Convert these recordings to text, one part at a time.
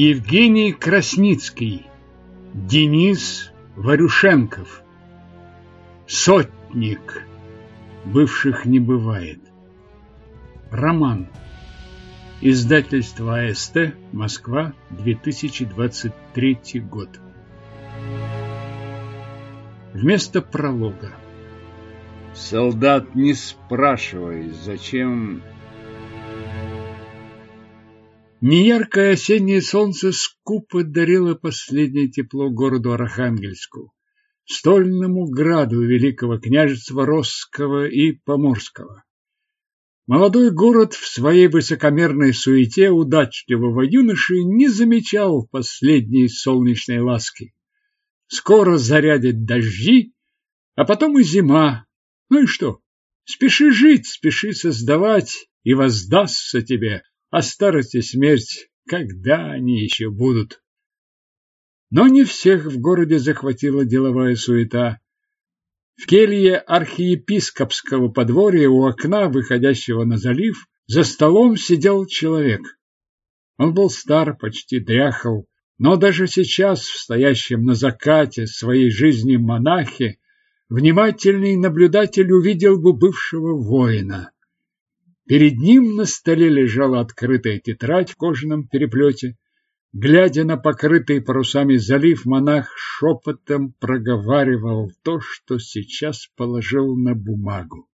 Евгений Красницкий, Денис Варюшенков, Сотник, бывших не бывает. Роман. Издательство АСТ, Москва, 2023 год. Вместо пролога. Солдат, не спрашивай, зачем Неяркое осеннее солнце скупо дарило последнее тепло городу Архангельску, стольному граду великого княжества Росского и Поморского. Молодой город в своей высокомерной суете удачливого юноши не замечал последней солнечной ласки. Скоро зарядят дожди, а потом и зима. Ну и что? Спеши жить, спеши создавать, и воздастся тебе а старость и смерть, когда они еще будут? Но не всех в городе захватила деловая суета. В келье архиепископского подворья у окна, выходящего на залив, за столом сидел человек. Он был стар, почти дряхал, но даже сейчас, в стоящем на закате своей жизни монахе, внимательный наблюдатель увидел бы бывшего воина. Перед ним на столе лежала открытая тетрадь в кожаном переплете. Глядя на покрытый парусами залив, монах шепотом проговаривал то, что сейчас положил на бумагу.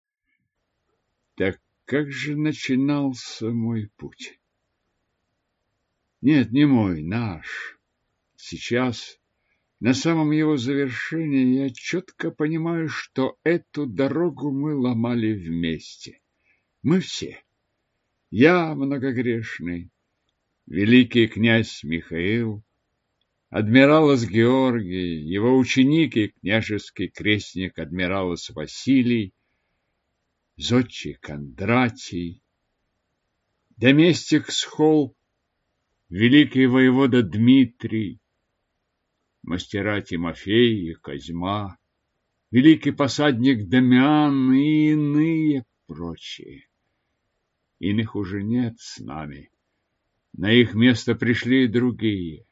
Так как же начинался мой путь? Нет, не мой, наш. Сейчас, на самом его завершении, я четко понимаю, что эту дорогу мы ломали вместе. Мы все. Я многогрешный, великий князь Михаил, адмиралос Георгий, его ученик и княжеский крестник адмиралос Василий, зодчий Кондратий, доместик Схол, великий воевода Дмитрий, мастера Тимофей и Козьма, великий посадник Дамиан и иные прочие. Иных уже нет с нами. На их место пришли другие.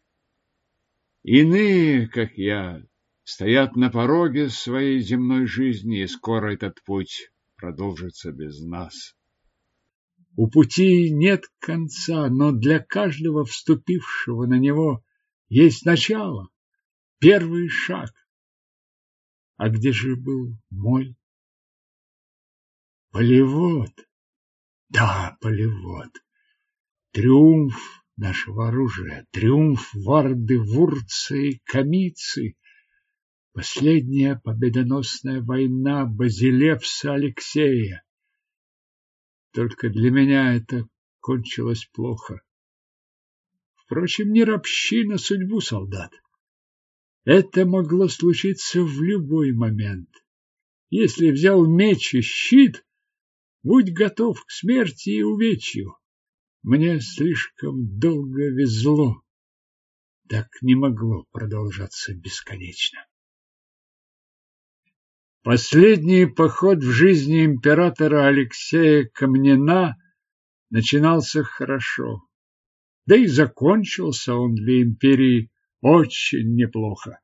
Иные, как я, стоят на пороге своей земной жизни, и скоро этот путь продолжится без нас. У пути нет конца, но для каждого вступившего на него есть начало, первый шаг. А где же был мой? Полевод. Да, полевод. Триумф нашего оружия, триумф Варды, Вурцы и Камицы. Последняя победоносная война Базилевса Алексея. Только для меня это кончилось плохо. Впрочем, не ропщи на судьбу солдат. Это могло случиться в любой момент. Если взял меч и щит, Будь готов к смерти и увечью. Мне слишком долго везло. Так не могло продолжаться бесконечно. Последний поход в жизни императора Алексея Камнина начинался хорошо. Да и закончился он для империи очень неплохо.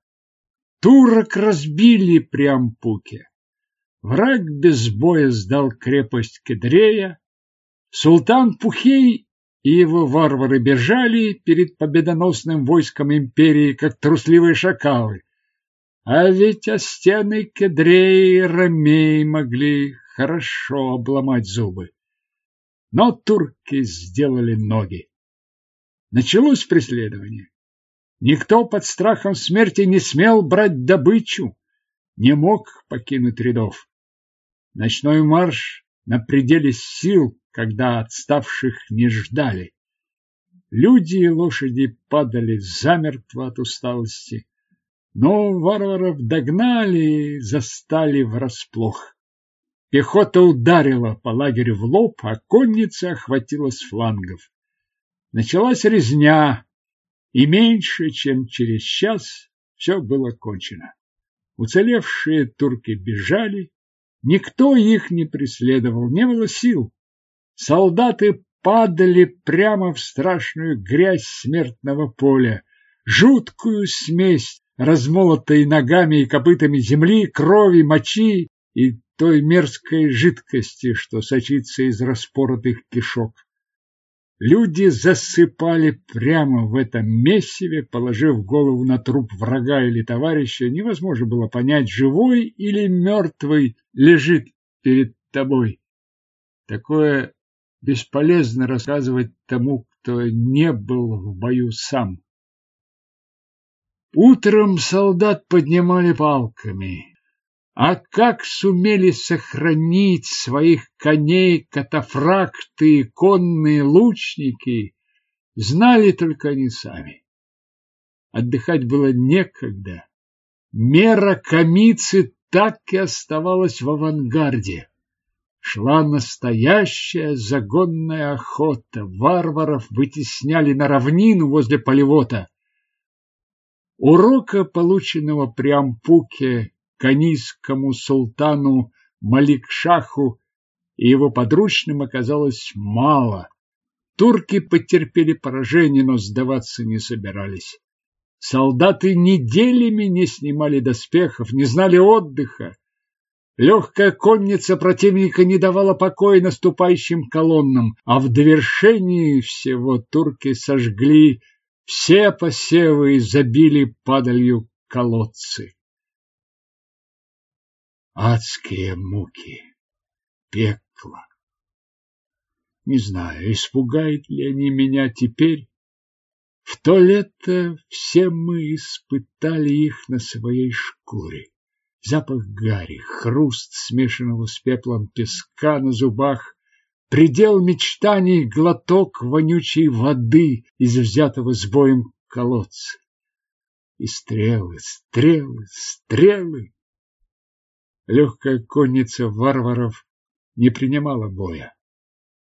Турок разбили при Ампуке. Враг без боя сдал крепость Кедрея. Султан Пухей и его варвары бежали перед победоносным войском империи, как трусливые шакалы. А ведь о стены Кедрея и Ромей могли хорошо обломать зубы. Но турки сделали ноги. Началось преследование. Никто под страхом смерти не смел брать добычу, не мог покинуть рядов. Ночной марш на пределе сил, когда отставших не ждали. Люди и лошади падали замертво от усталости, но варваров догнали и застали врасплох. Пехота ударила по лагерю в лоб, а конница охватила с флангов. Началась резня, и меньше, чем через час, все было кончено. Уцелевшие турки бежали, Никто их не преследовал, не было сил. Солдаты падали прямо в страшную грязь смертного поля, жуткую смесь размолотой ногами и копытами земли, крови, мочи и той мерзкой жидкости, что сочится из распоротых кишок. Люди засыпали прямо в этом месиве, положив голову на труп врага или товарища. Невозможно было понять, живой или мертвый лежит перед тобой. Такое бесполезно рассказывать тому, кто не был в бою сам. Утром солдат поднимали палками. А как сумели сохранить своих коней катафракты и конные лучники, знали только они сами. Отдыхать было некогда. Мера комицы так и оставалась в авангарде. Шла настоящая загонная охота. Варваров вытесняли на равнину возле полевота. Урока, полученного при Ампуке канийскому султану Малик-Шаху и его подручным оказалось мало. Турки потерпели поражение, но сдаваться не собирались. Солдаты неделями не снимали доспехов, не знали отдыха. Легкая конница противника не давала покоя наступающим колоннам, а в довершении всего турки сожгли все посевы и забили падалью колодцы. Адские муки, пекло. Не знаю, испугают ли они меня теперь. В то лето все мы испытали их на своей шкуре. Запах гари, хруст смешанного с пеплом песка на зубах, предел мечтаний глоток вонючей воды из взятого с боем колодца. И стрелы, стрелы, стрелы. Легкая конница варваров не принимала боя,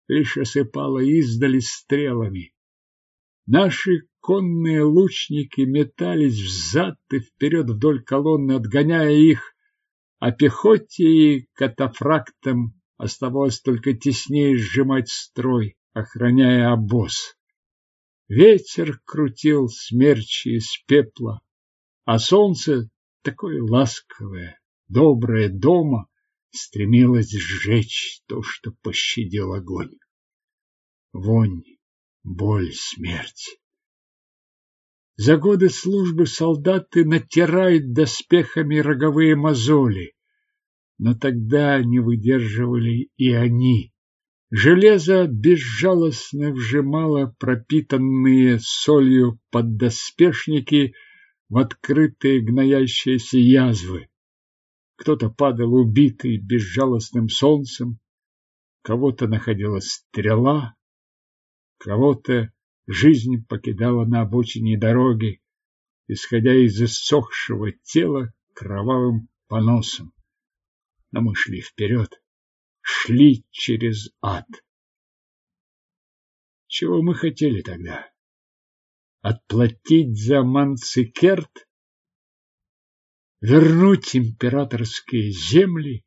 лишь осыпала издали стрелами. Наши конные лучники метались взад и вперед вдоль колонны, отгоняя их, а пехоте и катафрактам оставалось только теснее сжимать строй, охраняя обоз. Ветер крутил смерчи из пепла, а солнце такое ласковое доброе дома стремилась сжечь то, что пощадил огонь. Вонь, боль, смерть. За годы службы солдаты натирают доспехами роговые мозоли, но тогда не выдерживали и они. Железо безжалостно вжимало пропитанные солью поддоспешники в открытые гноящиеся язвы. Кто-то падал убитый безжалостным солнцем, кого-то находила стрела, кого-то жизнь покидала на обочине дороги, исходя из иссохшего тела кровавым поносом. Но мы шли вперед, шли через ад. Чего мы хотели тогда? Отплатить за Манцикерт вернуть императорские земли,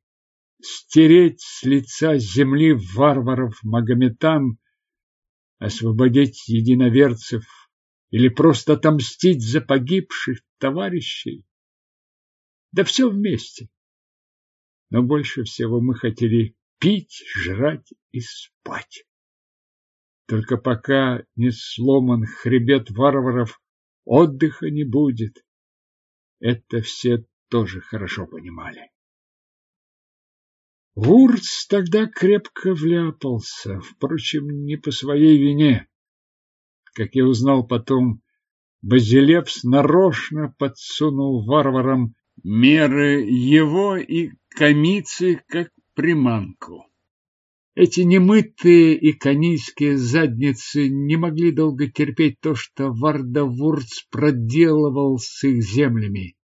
стереть с лица земли варваров магометан, освободить единоверцев или просто отомстить за погибших товарищей. Да все вместе. Но больше всего мы хотели пить, жрать и спать. Только пока не сломан хребет варваров, отдыха не будет. Это все тоже хорошо понимали. Вурц тогда крепко вляпался, впрочем, не по своей вине. Как я узнал потом, Базилепс нарочно подсунул варварам меры его и комицы как приманку. Эти немытые и канийские задницы не могли долго терпеть то, что Вардавурц проделывал с их землями.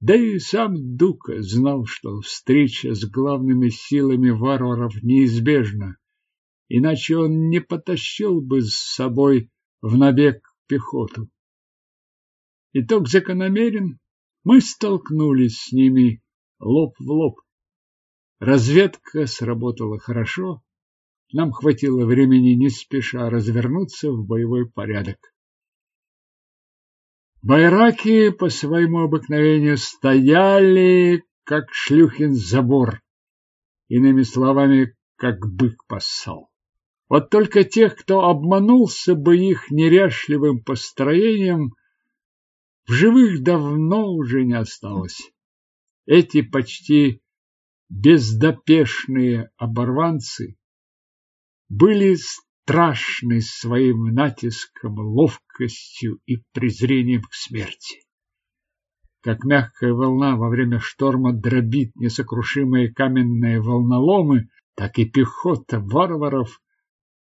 Да и сам Дука знал, что встреча с главными силами варваров неизбежна, иначе он не потащил бы с собой в набег пехоту. Итог закономерен. Мы столкнулись с ними лоб в лоб. Разведка сработала хорошо. нам хватило времени не спеша развернуться в боевой порядок. Байраки по своему обыкновению стояли, как шлюхин забор, иными словами, как бык поссал. Вот только тех, кто обманулся бы их неряшливым построением, в живых давно уже не осталось. Эти почти бездопешные оборванцы были страшны своим натиском, ловкостью и презрением к смерти. Как мягкая волна во время шторма дробит несокрушимые каменные волноломы, так и пехота варваров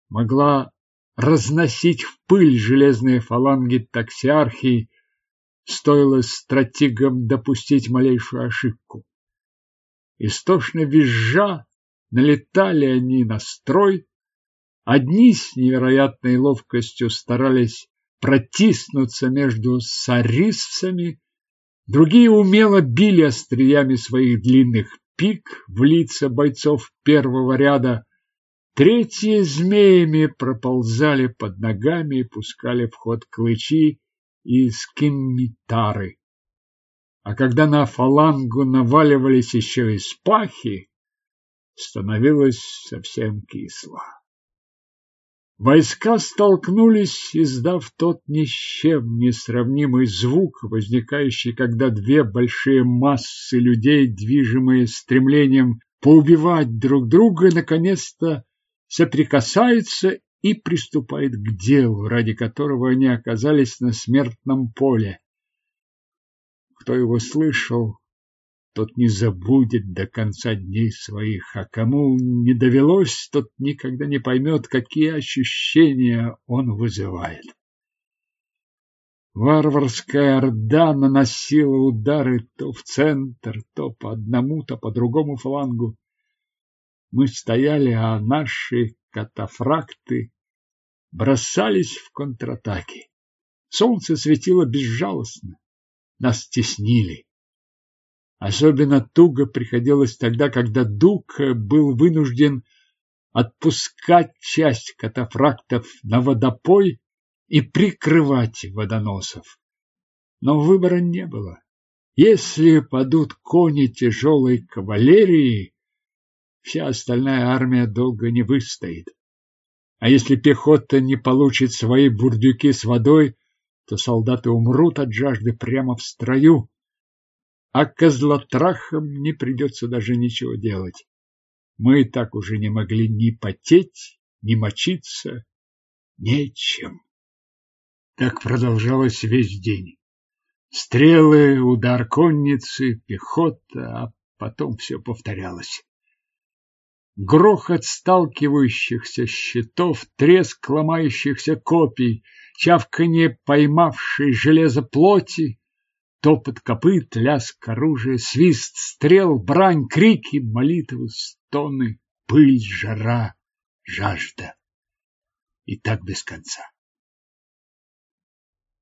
могла разносить в пыль железные фаланги таксиархии, стоило стратегам допустить малейшую ошибку. Истошно визжа налетали они на строй, одни с невероятной ловкостью старались протиснуться между сарисцами, другие умело били остриями своих длинных пик в лица бойцов первого ряда, третьи змеями проползали под ногами и пускали в ход клычи и скиммитары. А когда на фалангу наваливались еще и спахи, становилось совсем кисло. Войска столкнулись, издав тот ни с чем несравнимый звук, возникающий, когда две большие массы людей, движимые стремлением поубивать друг друга, наконец-то соприкасаются и приступают к делу, ради которого они оказались на смертном поле. Кто его слышал, тот не забудет до конца дней своих, а кому не довелось, тот никогда не поймет, какие ощущения он вызывает. Варварская орда наносила удары то в центр, то по одному, то по другому флангу. Мы стояли, а наши катафракты бросались в контратаки. Солнце светило безжалостно. Нас теснили. Особенно туго приходилось тогда, когда Дук был вынужден отпускать часть катафрактов на водопой и прикрывать водоносов. Но выбора не было. Если падут кони тяжелой кавалерии, вся остальная армия долго не выстоит. А если пехота не получит свои бурдюки с водой, то солдаты умрут от жажды прямо в строю, а козлотрахам не придется даже ничего делать. Мы и так уже не могли ни потеть, ни мочиться, нечем. Так продолжалось весь день. Стрелы, удар конницы, пехота, а потом все повторялось. Грохот сталкивающихся щитов, треск ломающихся копий, чавканье поймавшей железо плоти, топот копыт, лязг оружия, свист стрел, брань, крики, молитвы, стоны, пыль, жара, жажда. И так без конца.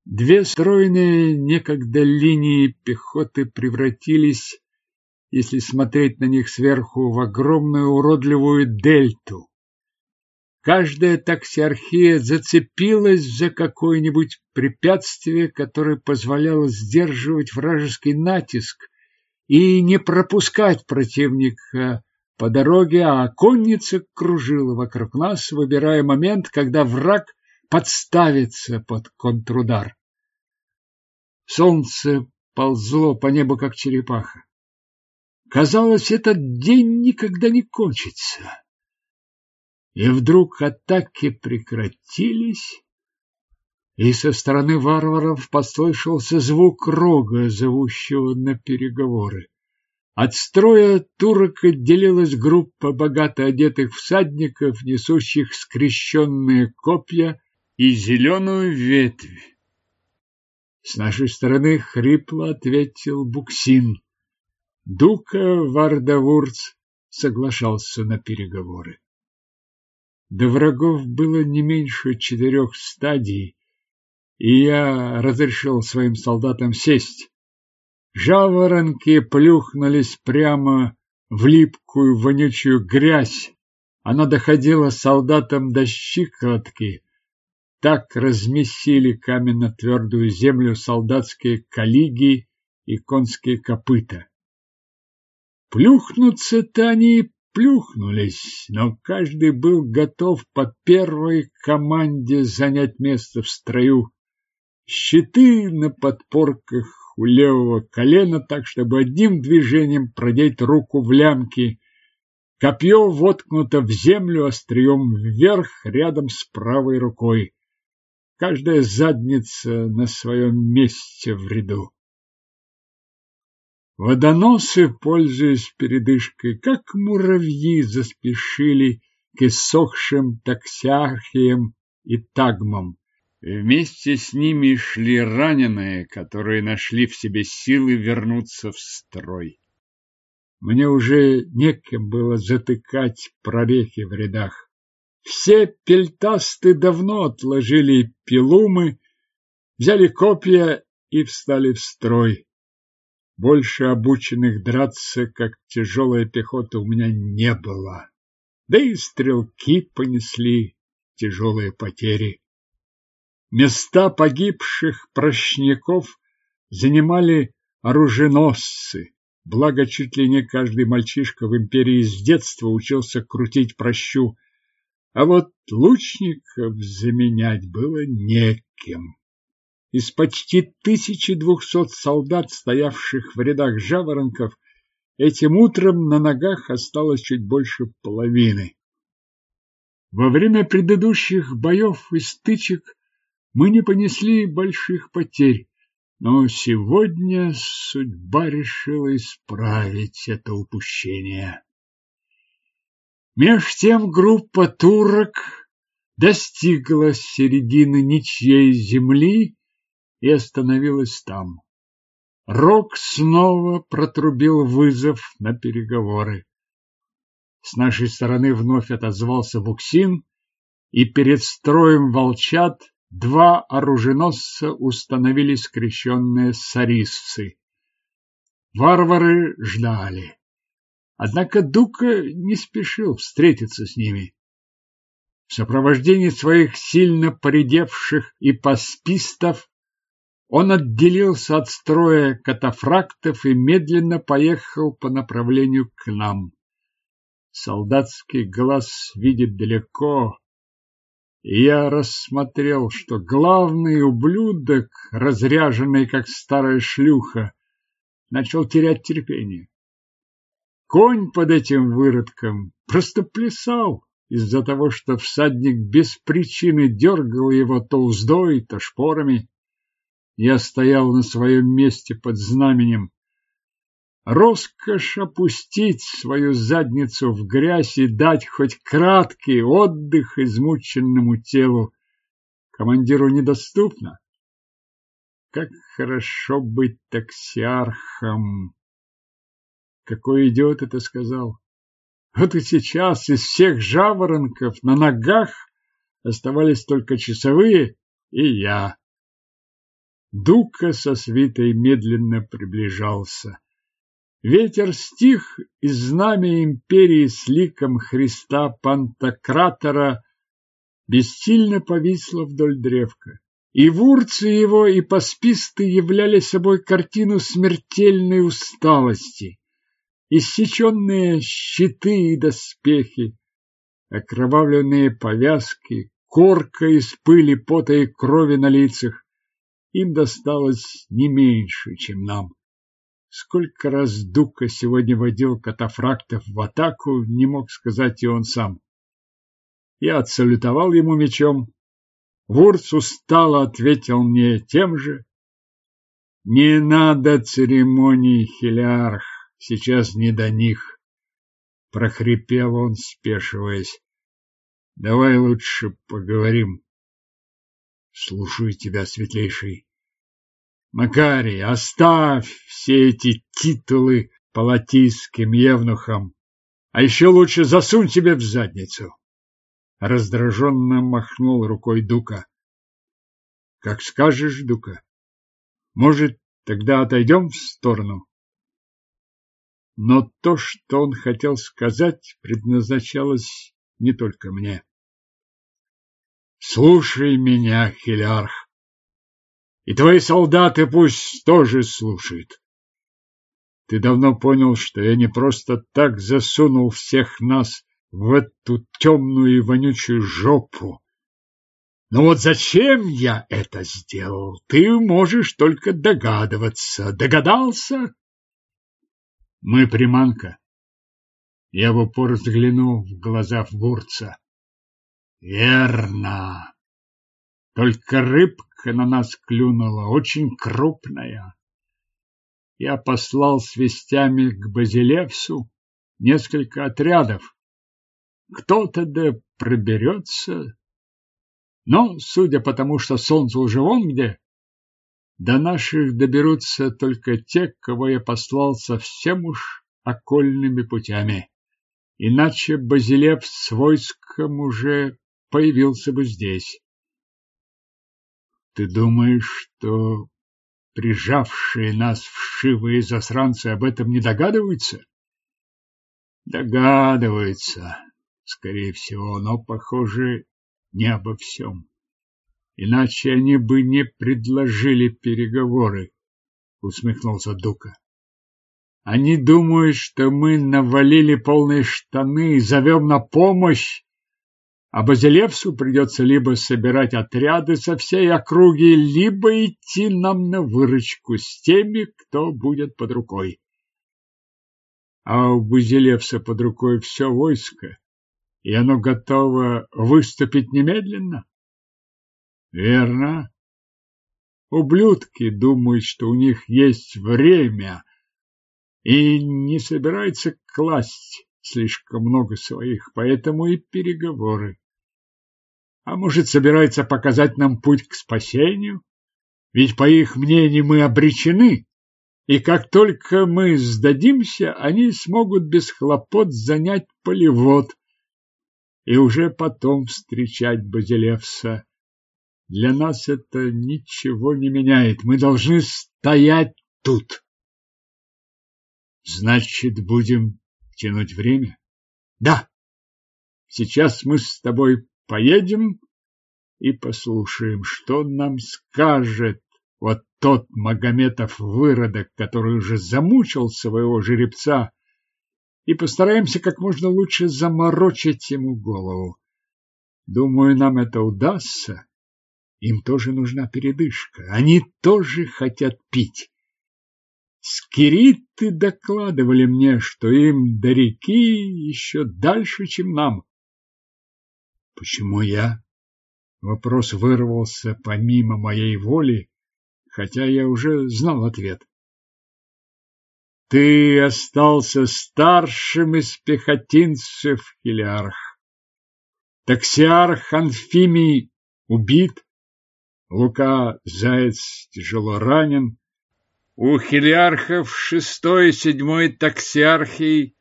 Две стройные некогда линии пехоты превратились если смотреть на них сверху, в огромную уродливую дельту. Каждая таксиархия зацепилась за какое-нибудь препятствие, которое позволяло сдерживать вражеский натиск и не пропускать противника по дороге, а конница кружила вокруг нас, выбирая момент, когда враг подставится под контрудар. Солнце ползло по небу, как черепаха. Казалось, этот день никогда не кончится. И вдруг атаки прекратились, и со стороны варваров послышался звук рога, зовущего на переговоры. От строя турок отделилась группа богато одетых всадников, несущих скрещенные копья и зеленую ветвь. С нашей стороны хрипло ответил Буксин. Дука Вардавурц соглашался на переговоры. До врагов было не меньше четырех стадий, и я разрешил своим солдатам сесть. Жаворонки плюхнулись прямо в липкую вонючую грязь, Она доходила солдатам до щиколотки. Так размесили каменно-твердую землю солдатские коллиги и конские копыта. Плюхнуться-то они плюхнулись, но каждый был готов по первой команде занять место в строю. Щиты на подпорках у левого колена, так чтобы одним движением продеть руку в лямки. Копье воткнуто в землю острием вверх рядом с правой рукой. Каждая задница на своем месте в ряду. Водоносы, пользуясь передышкой, как муравьи, заспешили к иссохшим таксиархиям и тагмам. Вместе с ними шли раненые, которые нашли в себе силы вернуться в строй. Мне уже некем было затыкать прорехи в рядах. Все пельтасты давно отложили пилумы, взяли копья и встали в строй. Больше обученных драться, как тяжелая пехота, у меня не было. Да и стрелки понесли тяжелые потери. Места погибших прощняков занимали оруженосцы. Благо, чуть ли не каждый мальчишка в империи с детства учился крутить прощу, а вот лучников заменять было некем. Из почти 1200 солдат, стоявших в рядах жаворонков, этим утром на ногах осталось чуть больше половины. Во время предыдущих боев и стычек мы не понесли больших потерь, но сегодня судьба решила исправить это упущение. Меж тем группа турок достигла середины ничьей земли и остановилась там. Рок снова протрубил вызов на переговоры. С нашей стороны вновь отозвался Буксин, и перед строем волчат два оруженосца установили скрещенные сарисцы. Варвары ждали. Однако Дука не спешил встретиться с ними. В сопровождении своих сильно поредевших и паспистов он отделился от строя катафрактов и медленно поехал по направлению к нам. Солдатский глаз видит далеко, и я рассмотрел, что главный ублюдок, разряженный как старая шлюха, начал терять терпение. Конь под этим выродком просто плясал из-за того, что всадник без причины дергал его то уздой, то шпорами. Я стоял на своем месте под знаменем. Роскошь опустить свою задницу в грязь и дать хоть краткий отдых измученному телу командиру недоступно. Как хорошо быть таксиархом! Какой идиот это сказал! Вот и сейчас из всех жаворонков на ногах оставались только часовые и я. Дука со свитой медленно приближался. Ветер стих, и знамя империи с ликом Христа Пантократора бессильно повисло вдоль древка. И вурцы его, и пасписты являли собой картину смертельной усталости. Иссеченные щиты и доспехи, окровавленные повязки, корка из пыли, пота и крови на лицах, им досталось не меньше, чем нам. Сколько раз Дука сегодня водил катафрактов в атаку, не мог сказать и он сам. Я отсалютовал ему мечом. Вурц устало ответил мне тем же. Не надо церемоний, Хелиарх, сейчас не до них. Прохрипел он, спешиваясь. Давай лучше поговорим. Слушаю тебя, светлейший. Макарий, оставь все эти титулы палатийским евнухам, а еще лучше засунь себе в задницу. Раздраженно махнул рукой Дука. Как скажешь, Дука. Может, тогда отойдем в сторону? Но то, что он хотел сказать, предназначалось не только мне. Слушай меня, Хелиарх, и твои солдаты пусть тоже слушают. Ты давно понял, что я не просто так засунул всех нас в эту темную и вонючую жопу. Но вот зачем я это сделал, ты можешь только догадываться. Догадался? Мы приманка. Я в упор взглянул в глаза Фгурца. Верно. Только рыбка на нас клюнула, очень крупная. Я послал с вестями к Базилевсу несколько отрядов. Кто-то да проберется. Но, судя по тому, что солнце уже вон где, до наших доберутся только те, кого я послал совсем уж окольными путями. Иначе Базилев с войском уже появился бы здесь. Ты думаешь, что прижавшие нас вшивые засранцы об этом не догадываются? Догадываются, скорее всего, но, похоже, не обо всем. Иначе они бы не предложили переговоры, усмехнулся Дука. Они думают, что мы навалили полные штаны и зовем на помощь, а Базилевсу придется либо собирать отряды со всей округи, либо идти нам на выручку с теми, кто будет под рукой. А у Базилевса под рукой все войско, и оно готово выступить немедленно. Верно. Ублюдки думают, что у них есть время и не собираются класть слишком много своих, поэтому и переговоры. А может, собираются показать нам путь к спасению? Ведь, по их мнению, мы обречены, и как только мы сдадимся, они смогут без хлопот занять полевод и уже потом встречать Базилевса. Для нас это ничего не меняет. Мы должны стоять тут. Значит, будем тянуть время? Да. Сейчас мы с тобой поедем и послушаем, что нам скажет вот тот Магометов выродок, который уже замучил своего жеребца, и постараемся как можно лучше заморочить ему голову. Думаю, нам это удастся. Им тоже нужна передышка. Они тоже хотят пить. Скириты докладывали мне, что им до реки еще дальше, чем нам. Почему я? Вопрос вырвался помимо моей воли, хотя я уже знал ответ. Ты остался старшим из пехотинцев, Хелиарх. Таксиарх Анфимий убит, Лука Заяц тяжело ранен. У хелиархов шестой и седьмой таксиархий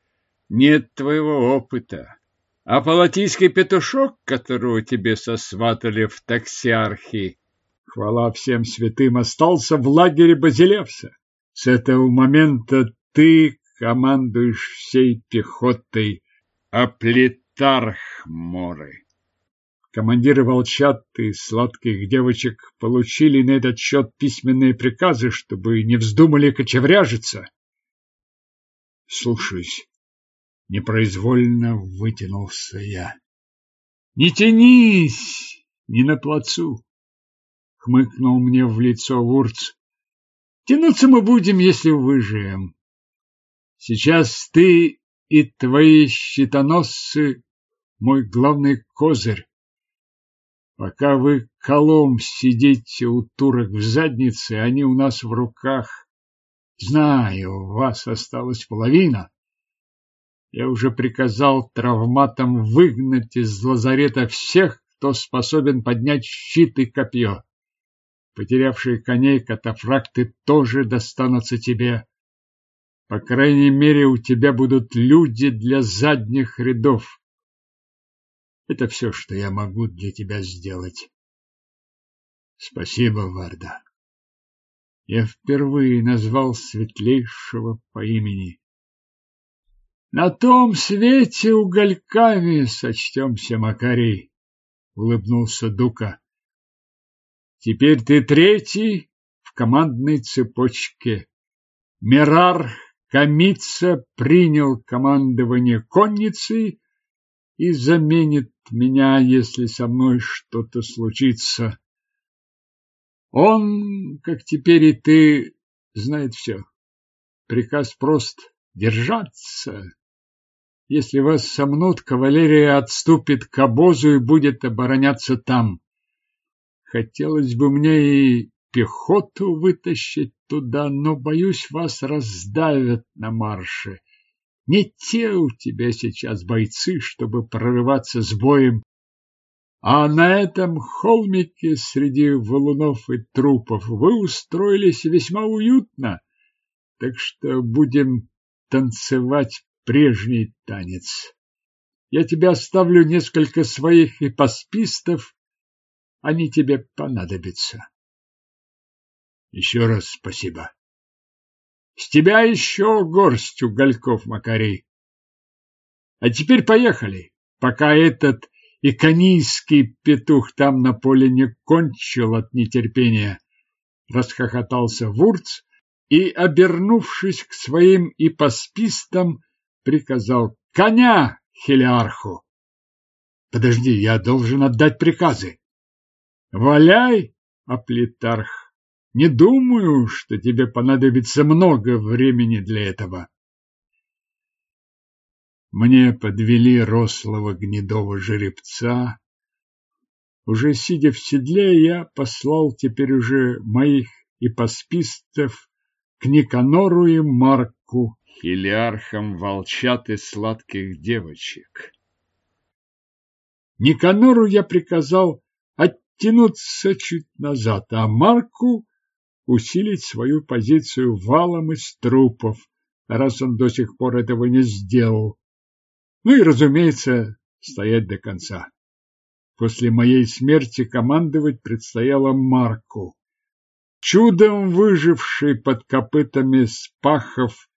нет твоего опыта. А палатийский петушок, которого тебе сосватали в таксиархии, хвала всем святым, остался в лагере Базилевса. С этого момента ты командуешь всей пехотой, а плитарх Моры. Командиры волчат и сладких девочек получили на этот счет письменные приказы, чтобы не вздумали кочевряжиться. Слушаюсь. Непроизвольно вытянулся я. Не тянись, не на плацу, хмыкнул мне в лицо Вурц. Тянуться мы будем, если выживем. Сейчас ты и твои щитоносцы мой главный козырь. Пока вы колом сидите у турок в заднице, они у нас в руках. Знаю, у вас осталась половина. Я уже приказал травматам выгнать из лазарета всех, кто способен поднять щит и копье. Потерявшие коней катафракты тоже достанутся тебе. По крайней мере, у тебя будут люди для задних рядов. Это все, что я могу для тебя сделать. Спасибо, Варда. Я впервые назвал светлейшего по имени. На том свете угольками сочтемся, Макарий, улыбнулся Дука. Теперь ты третий в командной цепочке. Мирар Камица принял командование конницей и заменит меня, если со мной что-то случится. Он, как теперь и ты, знает все. Приказ прост — держаться. Если вас сомнут, кавалерия отступит к обозу и будет обороняться там. Хотелось бы мне и пехоту вытащить туда, но, боюсь, вас раздавят на марше. Не те у тебя сейчас бойцы, чтобы прорываться с боем. А на этом холмике среди валунов и трупов вы устроились весьма уютно, так что будем танцевать прежний танец. Я тебе оставлю несколько своих ипоспистов, они тебе понадобятся. Еще раз спасибо. С тебя еще горсть угольков, Макарей. А теперь поехали, пока этот иконийский петух там на поле не кончил от нетерпения. Расхохотался Вурц и, обернувшись к своим ипоспистам, приказал «Коня, Хелиарху!» «Подожди, я должен отдать приказы!» «Валяй, Аплитарх! Не думаю, что тебе понадобится много времени для этого!» Мне подвели рослого гнедого жеребца. Уже сидя в седле, я послал теперь уже моих ипоспистов к Никанору и Марку хилиархом волчат и сладких девочек. Никанору я приказал оттянуться чуть назад, а Марку усилить свою позицию валом из трупов, раз он до сих пор этого не сделал. Ну и, разумеется, стоять до конца. После моей смерти командовать предстояло Марку. Чудом выживший под копытами спахов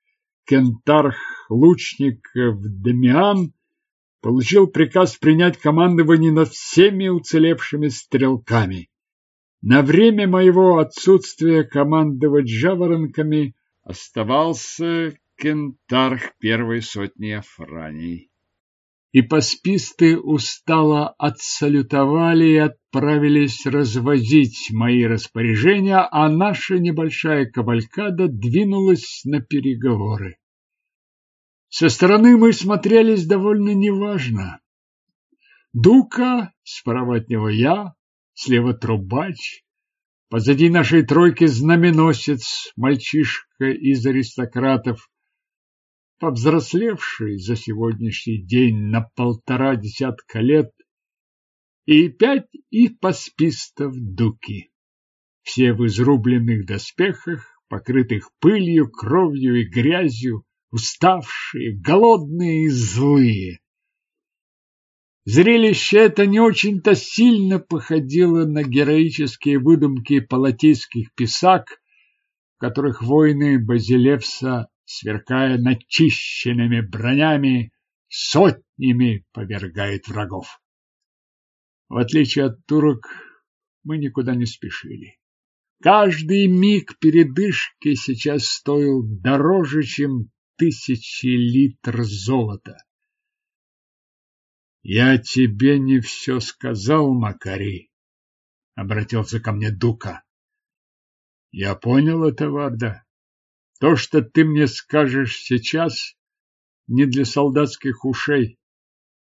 кентарх лучников Демиан получил приказ принять командование над всеми уцелевшими стрелками. На время моего отсутствия командовать жаворонками оставался кентарх первой сотни Афраний. И пасписты устало отсалютовали и отправились развозить мои распоряжения, а наша небольшая кавалькада двинулась на переговоры. Со стороны мы смотрелись довольно неважно. Дука, справа от него я, слева трубач, позади нашей тройки знаменосец, мальчишка из аристократов, повзрослевший за сегодняшний день на полтора десятка лет, и пять ипоспистов дуки. Все в изрубленных доспехах, покрытых пылью, кровью и грязью, уставшие, голодные и злые. Зрелище это не очень-то сильно походило на героические выдумки палатийских писак, в которых воины Базилевса, сверкая начищенными бронями, сотнями повергает врагов. В отличие от турок, мы никуда не спешили. Каждый миг передышки сейчас стоил дороже, чем тысячи литр золота. Я тебе не все сказал, Макари, обратился ко мне Дука. Я понял это, Варда. То, что ты мне скажешь сейчас, не для солдатских ушей.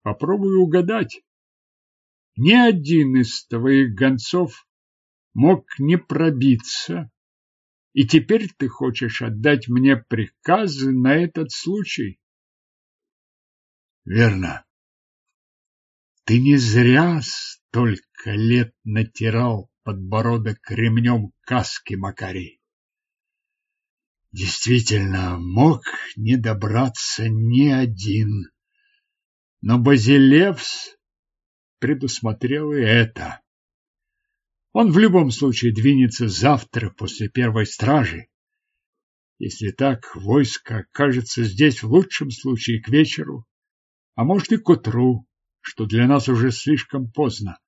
Попробуй угадать. Ни один из твоих гонцов мог не пробиться, и теперь ты хочешь отдать мне приказы на этот случай? Верно. Ты не зря столько лет натирал подбородок ремнем каски Макарий. Действительно, мог не добраться ни один. Но Базилевс предусмотрел и это. Он в любом случае двинется завтра после первой стражи. Если так, войско окажется здесь в лучшем случае к вечеру, а может и к утру, что для нас уже слишком поздно.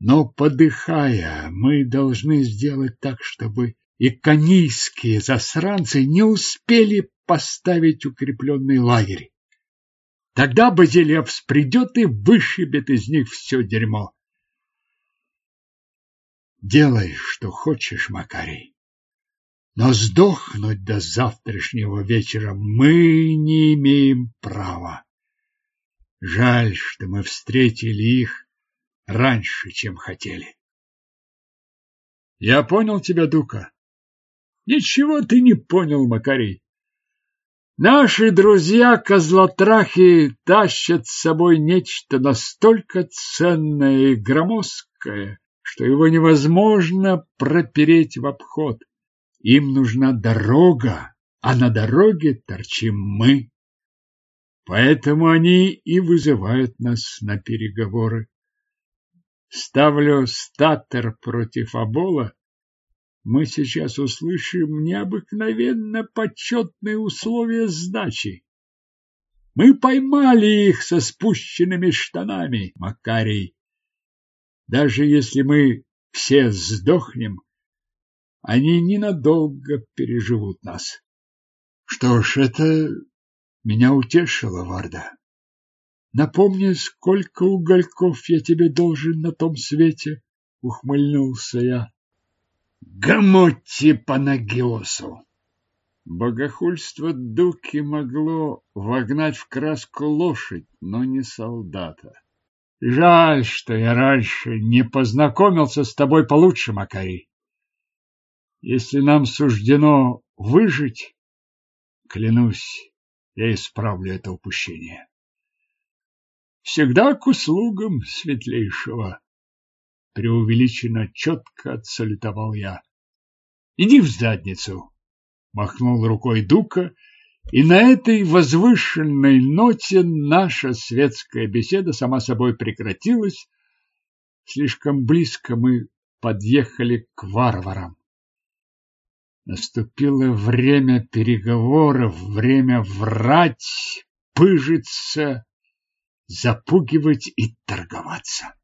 Но, подыхая, мы должны сделать так, чтобы и канийские засранцы не успели поставить укрепленный лагерь. Тогда Базилевс придет и вышибет из них все дерьмо. Делай, что хочешь, Макарий. Но сдохнуть до завтрашнего вечера мы не имеем права. Жаль, что мы встретили их раньше, чем хотели. Я понял тебя, Дука. Ничего ты не понял, Макарий. Наши друзья-козлотрахи тащат с собой нечто настолько ценное и громоздкое, что его невозможно пропереть в обход. Им нужна дорога, а на дороге торчим мы. Поэтому они и вызывают нас на переговоры. Ставлю статер против Абола, мы сейчас услышим необыкновенно почетные условия сдачи. Мы поймали их со спущенными штанами, Макарий. Даже если мы все сдохнем, они ненадолго переживут нас. Что ж, это меня утешило, Варда. Напомни, сколько угольков я тебе должен на том свете, ухмыльнулся я. Гамотти Панагиосу. Богохульство Дуки могло вогнать в краску лошадь, но не солдата. Жаль, что я раньше не познакомился с тобой получше, Макарий. Если нам суждено выжить, клянусь, я исправлю это упущение. Всегда к услугам светлейшего. Преувеличенно четко отсалютовал я. Иди в задницу, махнул рукой Дука, и на этой возвышенной ноте наша светская беседа сама собой прекратилась. Слишком близко мы подъехали к варварам. Наступило время переговоров, время врать, пыжиться, запугивать и торговаться.